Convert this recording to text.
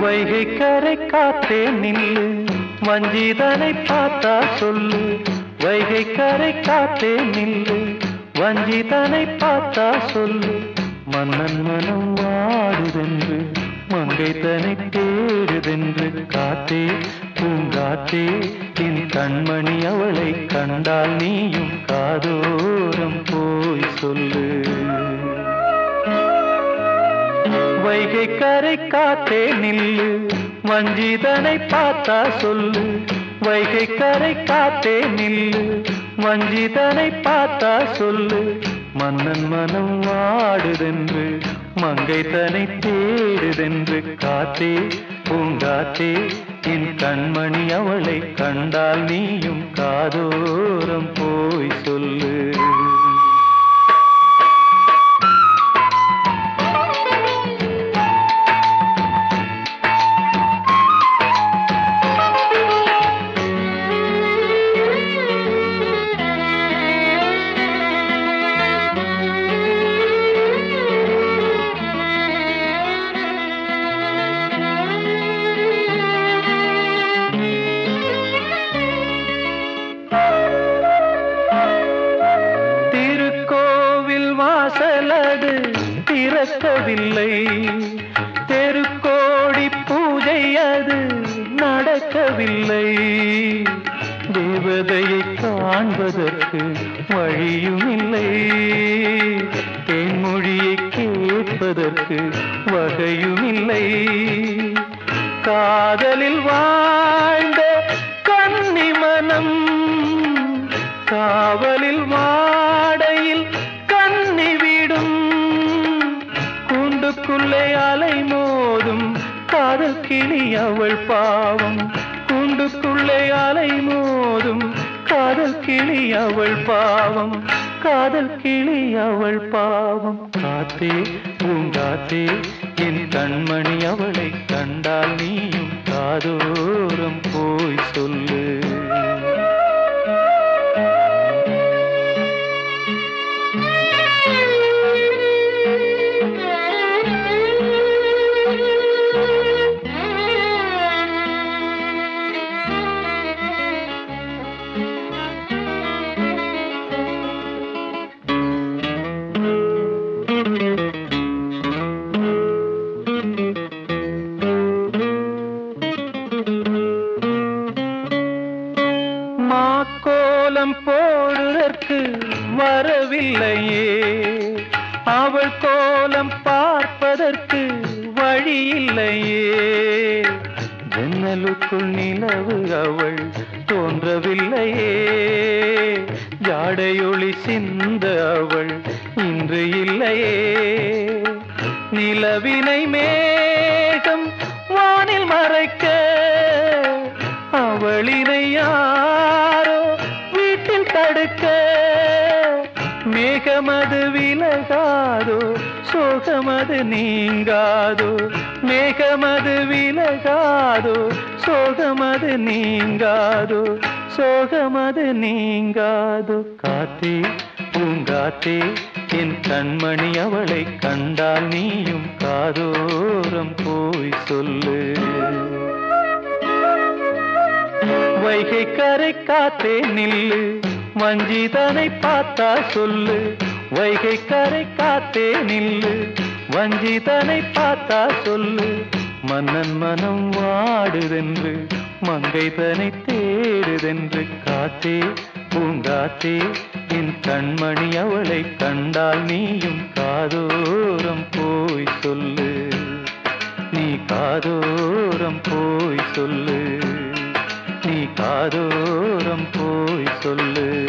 வைகை கரை காத்தே நில்லு வஞ்சிதனை பார்த்தா சொல்லு. வைகை கரை காத்தே நில்லு வஞ்சிதனை பார்த்தா சொல்லு. மன்னன் மனம் வாடுதென்று மங்கை தனை தேடுதென்று காத்தே பூங்காத்தே என் கண்மணி அவளை கண்டால் நீயும் காதோரம் போய் சொல்லு. வைகை கரை காத்தே நில்லு வஞ்சிதனை பார்த்தா சொல்லு. வைகை கரை காத்தே நில்லு வஞ்சிதனை பார்த்தா சொல்லு. மன்னன் மனம் வாடுதென்று மங்கை தனை தேடுதென்று காத்தே பூங்காத்தே என் கண்மணி அவளை கண்டால் நீயும் காதோரம் போய் சொல்லு நடக்கவில்லை. தெருக்கோடி பூஜை அது நடக்கவில்லை. தேவதையை காண்பதற்கு வழியும் இல்லை தென்மொழியை கேட்பதற்கு வகையும் இல்லை காதலில் வாழ்ந்த கன்னி மனம் காவல் கிளி அவள் பாவம். கூண்டுக்குள்ளே அலை மோதும். காதல் கிளி அவள் பாவம். காதல் கிளி அவள் பாவம். காத்தே பூங்காத்தே என் கண்மணி அவளை கண்டால் நீயும் காதோரம் போய் சொல்லு. மாக்கோலம் போடுதற்கு வரவில்லையே. அவள் கோலம் பார்ப்பதற்கு வழி இல்லையே ஜன்னலுக்குள் நிலவு அவள் தோன்றவில்லையே. ஜாடையொளி சிந்த அவள் இன்று இல்லையே. நிலவினை மேகம் வானில் மறைக்க அவளினை மேகமது விலகாதோ சோகமது நீங்காதோ மேகமது விலகாதோ சோகமது நீங்காதோ சோகமது நீங்காதோ. காத்தே பூங்காத்தே என் கண்மணி அவளை கண்டால் நீயும் காதோரம் போய் சொல்லு. வைகை கரை காத்தே நில்லு. வஞ்சிதனை பார்த்தா சொல்லு. வைகை கரை காத்தே நில்லு. வஞ்சிதனை பார்த்தா சொல்லு. மன்னன் மனம் வாடுதென்று மங்கை தனை தேடுதென்று காத்தே பூங்காத்தே என் கண்மணி அவளை கண்டால் நீயும் காதோரம் போய் சொல்லு. நீ காதோரம் போய் சொல்லு. நீ காதோரம் போய் சொல்லு.